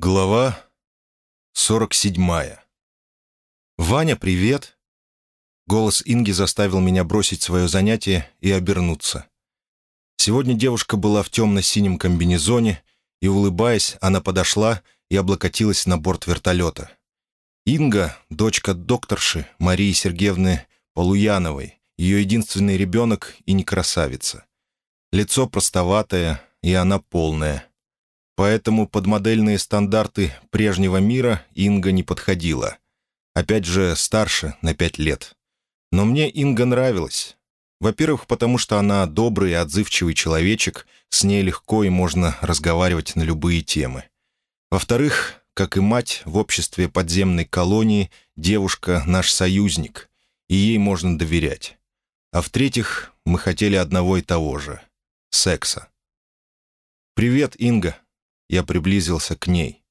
Глава 47 «Ваня, привет!» Голос Инги заставил меня бросить свое занятие и обернуться. Сегодня девушка была в темно-синем комбинезоне, и, улыбаясь, она подошла и облокотилась на борт вертолета. Инга — дочка докторши Марии Сергеевны Полуяновой, ее единственный ребенок и не красавица. Лицо простоватое, и она полная — Поэтому под модельные стандарты прежнего мира Инга не подходила. Опять же, старше на пять лет. Но мне Инга нравилась. Во-первых, потому что она добрый и отзывчивый человечек, с ней легко и можно разговаривать на любые темы. Во-вторых, как и мать в обществе подземной колонии, девушка — наш союзник, и ей можно доверять. А в-третьих, мы хотели одного и того же — секса. «Привет, Инга», я приблизился к ней.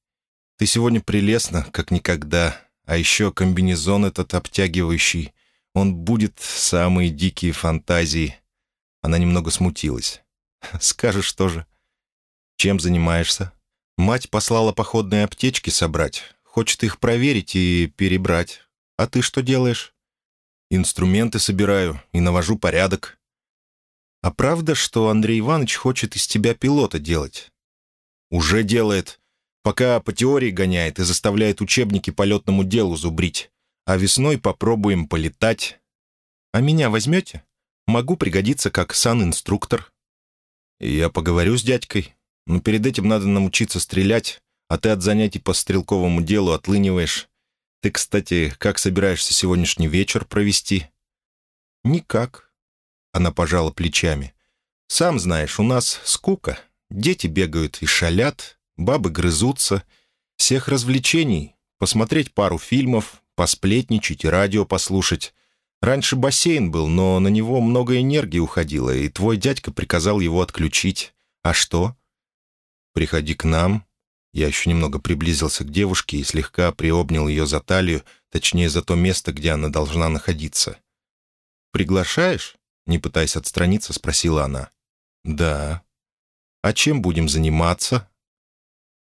«Ты сегодня прелестна, как никогда, а еще комбинезон этот обтягивающий. Он будет самые дикие фантазии». Она немного смутилась. «Скажешь тоже. Чем занимаешься?» «Мать послала походные аптечки собрать. Хочет их проверить и перебрать. А ты что делаешь?» «Инструменты собираю и навожу порядок». «А правда, что Андрей Иванович хочет из тебя пилота делать?» Уже делает. Пока по теории гоняет и заставляет учебники полетному делу зубрить. А весной попробуем полетать. А меня возьмете? Могу пригодиться как сан-инструктор. Я поговорю с дядькой. Но перед этим надо научиться стрелять, а ты от занятий по стрелковому делу отлыниваешь. Ты, кстати, как собираешься сегодняшний вечер провести?» «Никак», — она пожала плечами. «Сам знаешь, у нас скука. Дети бегают и шалят, бабы грызутся. Всех развлечений — посмотреть пару фильмов, посплетничать и радио послушать. Раньше бассейн был, но на него много энергии уходило, и твой дядька приказал его отключить. А что? Приходи к нам. Я еще немного приблизился к девушке и слегка приобнял ее за талию, точнее, за то место, где она должна находиться. «Приглашаешь?» — не пытаясь отстраниться, спросила она. «Да», а чем будем заниматься?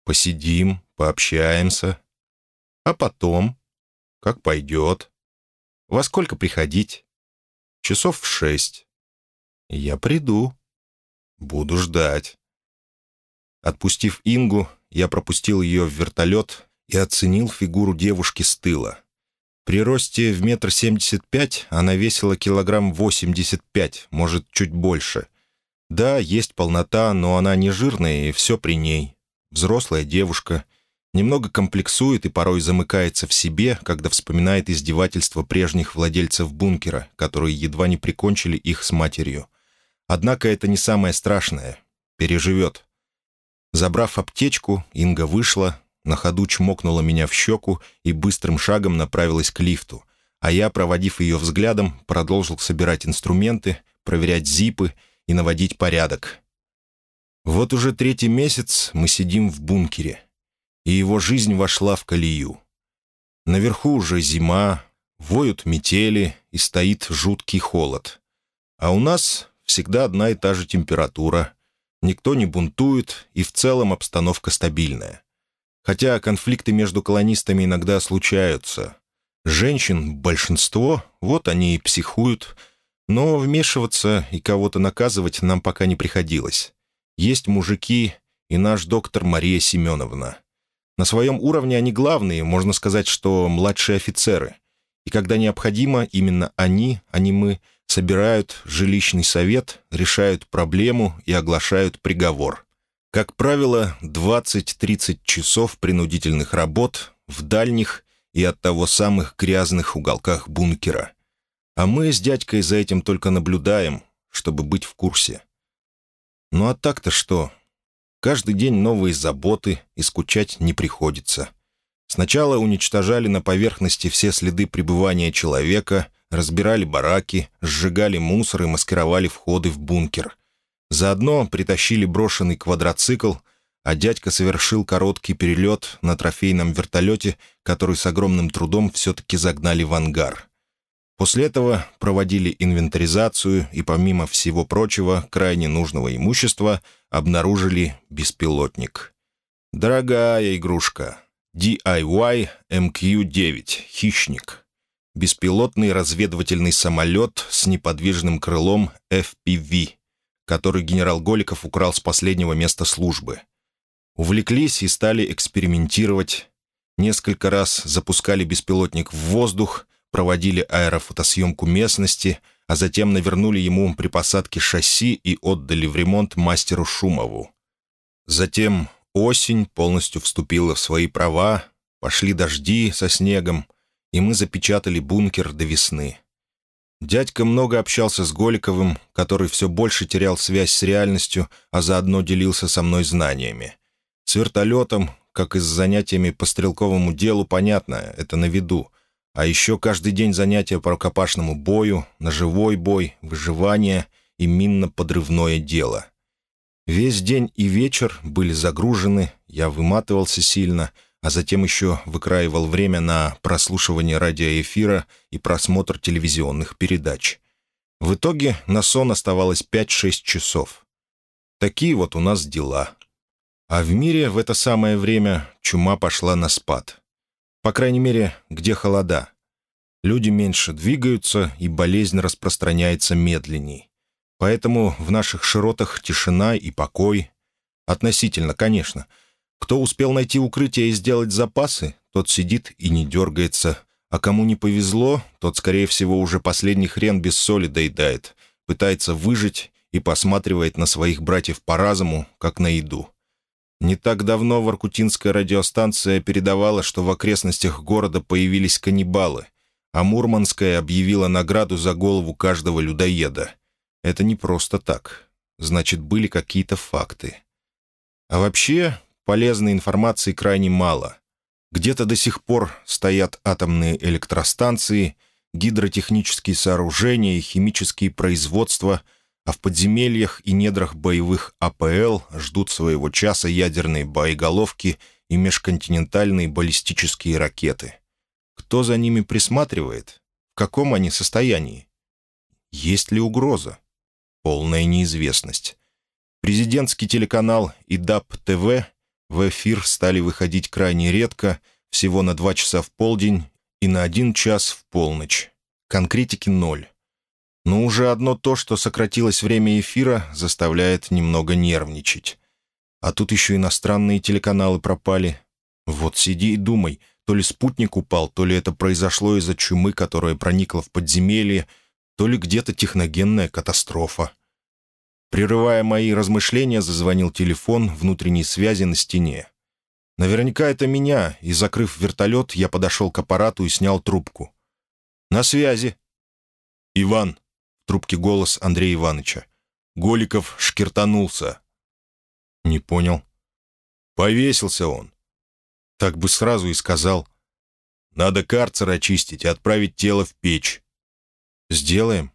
Посидим, пообщаемся. А потом? Как пойдет? Во сколько приходить? Часов в шесть. Я приду. Буду ждать. Отпустив Ингу, я пропустил ее в вертолет и оценил фигуру девушки с тыла. При росте в метр семьдесят пять она весила килограмм восемьдесят пять, может, чуть больше. Да, есть полнота, но она не жирная, и все при ней. Взрослая девушка. Немного комплексует и порой замыкается в себе, когда вспоминает издевательства прежних владельцев бункера, которые едва не прикончили их с матерью. Однако это не самое страшное. Переживет. Забрав аптечку, Инга вышла, на ходу чмокнула меня в щеку и быстрым шагом направилась к лифту, а я, проводив ее взглядом, продолжил собирать инструменты, проверять зипы и наводить порядок. Вот уже третий месяц мы сидим в бункере, и его жизнь вошла в колею. Наверху уже зима, воют метели и стоит жуткий холод. А у нас всегда одна и та же температура. Никто не бунтует, и в целом обстановка стабильная. Хотя конфликты между колонистами иногда случаются. Женщин большинство, вот они и психуют – но вмешиваться и кого-то наказывать нам пока не приходилось. Есть мужики и наш доктор Мария Семеновна. На своем уровне они главные, можно сказать, что младшие офицеры. И когда необходимо, именно они, а не мы, собирают жилищный совет, решают проблему и оглашают приговор. Как правило, 20-30 часов принудительных работ в дальних и оттого самых грязных уголках бункера – а мы с дядькой за этим только наблюдаем, чтобы быть в курсе. Ну а так-то что? Каждый день новые заботы, и скучать не приходится. Сначала уничтожали на поверхности все следы пребывания человека, разбирали бараки, сжигали мусор и маскировали входы в бункер. Заодно притащили брошенный квадроцикл, а дядька совершил короткий перелет на трофейном вертолете, который с огромным трудом все-таки загнали в ангар. После этого проводили инвентаризацию и, помимо всего прочего, крайне нужного имущества, обнаружили беспилотник. Дорогая игрушка. DIY MQ-9 «Хищник». Беспилотный разведывательный самолет с неподвижным крылом FPV, который генерал Голиков украл с последнего места службы. Увлеклись и стали экспериментировать. Несколько раз запускали беспилотник в воздух, проводили аэрофотосъемку местности, а затем навернули ему при посадке шасси и отдали в ремонт мастеру Шумову. Затем осень полностью вступила в свои права, пошли дожди со снегом, и мы запечатали бункер до весны. Дядька много общался с Голиковым, который все больше терял связь с реальностью, а заодно делился со мной знаниями. С вертолетом, как и с занятиями по стрелковому делу, понятно, это на виду. А еще каждый день занятия по рукопашному бою, ножевой бой, выживание и минно-подрывное дело. Весь день и вечер были загружены, я выматывался сильно, а затем еще выкраивал время на прослушивание радиоэфира и просмотр телевизионных передач. В итоге на сон оставалось 5-6 часов. Такие вот у нас дела. А в мире в это самое время чума пошла на спад. По крайней мере, где холода. Люди меньше двигаются, и болезнь распространяется медленней. Поэтому в наших широтах тишина и покой. Относительно, конечно. Кто успел найти укрытие и сделать запасы, тот сидит и не дергается. А кому не повезло, тот, скорее всего, уже последний хрен без соли доедает, пытается выжить и посматривает на своих братьев по разуму, как на еду. Не так давно Воркутинская радиостанция передавала, что в окрестностях города появились каннибалы, а Мурманская объявила награду за голову каждого людоеда. Это не просто так. Значит, были какие-то факты. А вообще, полезной информации крайне мало. Где-то до сих пор стоят атомные электростанции, гидротехнические сооружения и химические производства — а в подземельях и недрах боевых АПЛ ждут своего часа ядерные боеголовки и межконтинентальные баллистические ракеты. Кто за ними присматривает? В каком они состоянии? Есть ли угроза? Полная неизвестность. Президентский телеканал и ДАП-ТВ в эфир стали выходить крайне редко, всего на два часа в полдень и на один час в полночь. Конкретики ноль. Но уже одно то, что сократилось время эфира, заставляет немного нервничать. А тут еще иностранные телеканалы пропали. Вот сиди и думай, то ли спутник упал, то ли это произошло из-за чумы, которая проникла в подземелье, то ли где-то техногенная катастрофа. Прерывая мои размышления, зазвонил телефон внутренней связи на стене. Наверняка это меня, и, закрыв вертолет, я подошел к аппарату и снял трубку. «На связи». «Иван», в трубке голос Андрея Ивановича. Голиков шкертанулся. «Не понял». «Повесился он». Так бы сразу и сказал. «Надо карцер очистить и отправить тело в печь». «Сделаем».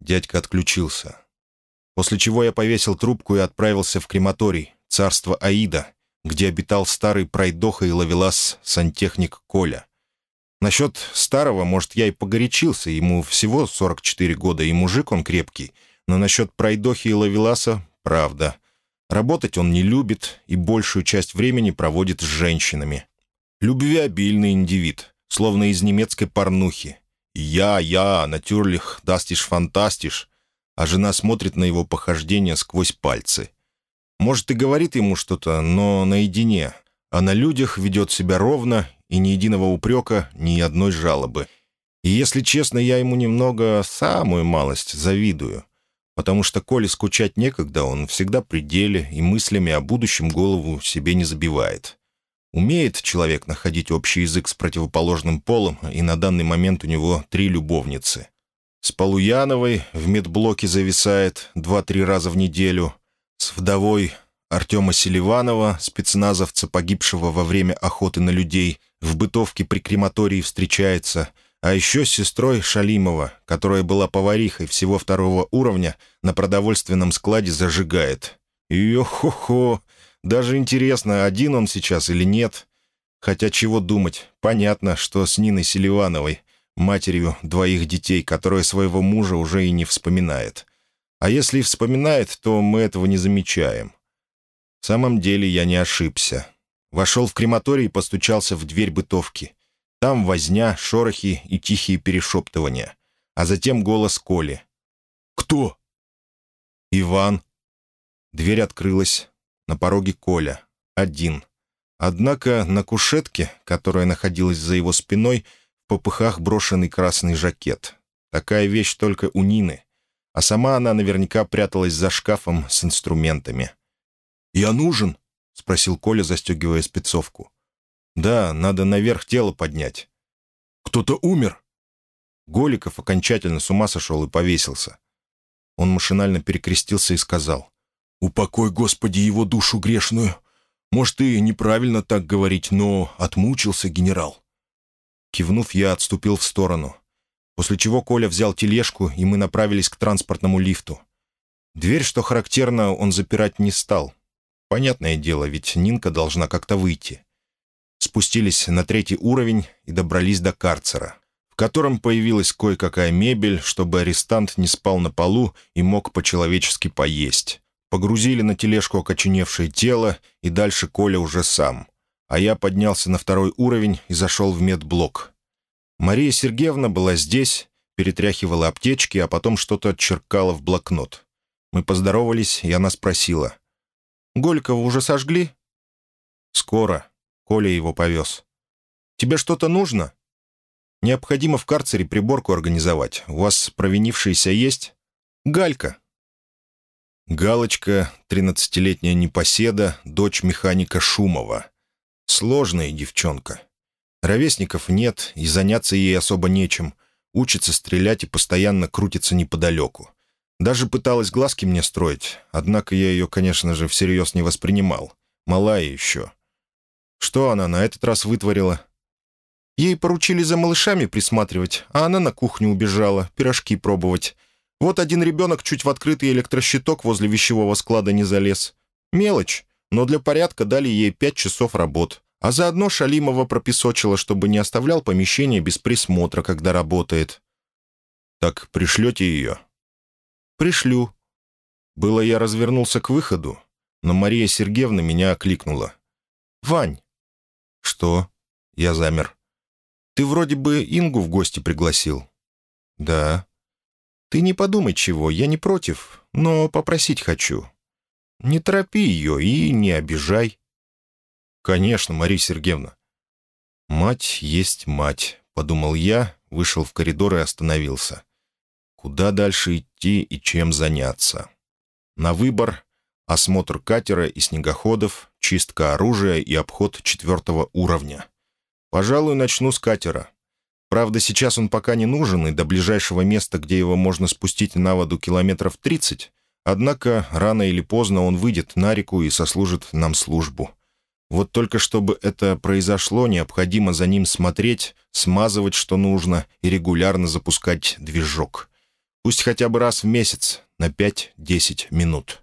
Дядька отключился. После чего я повесил трубку и отправился в крематорий, царство Аида, где обитал старый пройдоха и ловелас сантехник Коля. Насчет старого, может, я и погорячился, ему всего 44 года, и мужик он крепкий, но насчет пройдохи и лавеласа — правда. Работать он не любит и большую часть времени проводит с женщинами. Любвеобильный индивид, словно из немецкой порнухи. «Я, я, натюрлих, дастиш фантастиш», а жена смотрит на его похождения сквозь пальцы. Может, и говорит ему что-то, но наедине, а на людях ведет себя ровно и ни единого упрека, ни одной жалобы. И, если честно, я ему немного, самую малость, завидую. Потому что, коли скучать некогда, он всегда при деле и мыслями о будущем голову себе не забивает. Умеет человек находить общий язык с противоположным полом, и на данный момент у него три любовницы. С Полуяновой в медблоке зависает два-три раза в неделю, с вдовой Артема Селиванова, спецназовца, погибшего во время охоты на людей, в бытовке при крематории встречается, а еще с сестрой Шалимова, которая была поварихой всего второго уровня, на продовольственном складе зажигает. Ее хо-хо, даже интересно, один он сейчас или нет. Хотя чего думать, понятно, что с Ниной Селивановой, матерью двоих детей, которая своего мужа уже и не вспоминает. А если и вспоминает, то мы этого не замечаем. самом деле я не ошибся. Вошел в крематорий и постучался в дверь бытовки. Там возня, шорохи и тихие перешептывания. А затем голос Коли. «Кто?» «Иван». Дверь открылась. На пороге Коля. Один. Однако на кушетке, которая находилась за его спиной, в попыхах брошенный красный жакет. Такая вещь только у Нины. А сама она наверняка пряталась за шкафом с инструментами. «Я нужен?» — спросил Коля, застегивая спецовку. «Да, надо наверх тело поднять». «Кто-то умер?» Голиков окончательно с ума сошел и повесился. Он машинально перекрестился и сказал. «Упокой, Господи, его душу грешную. Может, и неправильно так говорить, но отмучился генерал». Кивнув, я отступил в сторону. После чего Коля взял тележку, и мы направились к транспортному лифту. Дверь, что характерно, он запирать не стал. Понятное дело, ведь Нинка должна как-то выйти. Спустились на третий уровень и добрались до карцера, в котором появилась кое-какая мебель, чтобы арестант не спал на полу и мог по-человечески поесть. Погрузили на тележку окоченевшее тело, и дальше Коля уже сам. А я поднялся на второй уровень и зашел в медблок. Мария Сергеевна была здесь, перетряхивала аптечки, а потом что-то отчеркала в блокнот. Мы поздоровались, и она спросила — Голькова уже сожгли?» «Скоро. Коля его повез. Тебе что-то нужно?» «Необходимо в карцере приборку организовать. У вас провинившиеся есть?» «Галька». Галочка, тринадцатилетняя непоседа, дочь механика Шумова. Сложная девчонка. Ровесников нет, и заняться ей особо нечем. Учится стрелять и постоянно крутится неподалеку. Даже пыталась глазки мне строить, однако я ее, конечно же, всерьез не воспринимал. Малая еще. Что она на этот раз вытворила? Ей поручили за малышами присматривать, а она на кухню убежала, пирожки пробовать. Вот один ребенок чуть в открытый электрощиток возле вещевого склада не залез. Мелочь, но для порядка дали ей пять часов работ. А заодно Шалимова пропесочила, чтобы не оставлял помещение без присмотра, когда работает. «Так пришлете ее?» «Пришлю». Было я развернулся к выходу, но Мария Сергеевна меня окликнула. «Вань». «Что?» Я замер. «Ты вроде бы Ингу в гости пригласил». «Да». «Ты не подумай чего, я не против, но попросить хочу. Не торопи ее и не обижай». «Конечно, Мария Сергеевна». «Мать есть мать», — подумал я, вышел в коридор и остановился. Куда дальше идти и чем заняться? На выбор — осмотр катера и снегоходов, чистка оружия и обход четвертого уровня. Пожалуй, начну с катера. Правда, сейчас он пока не нужен, и до ближайшего места, где его можно спустить на воду километров 30, однако рано или поздно он выйдет на реку и сослужит нам службу. Вот только чтобы это произошло, необходимо за ним смотреть, смазывать, что нужно, и регулярно запускать движок. Пусть хотя бы раз в месяц, на 5-10 минут.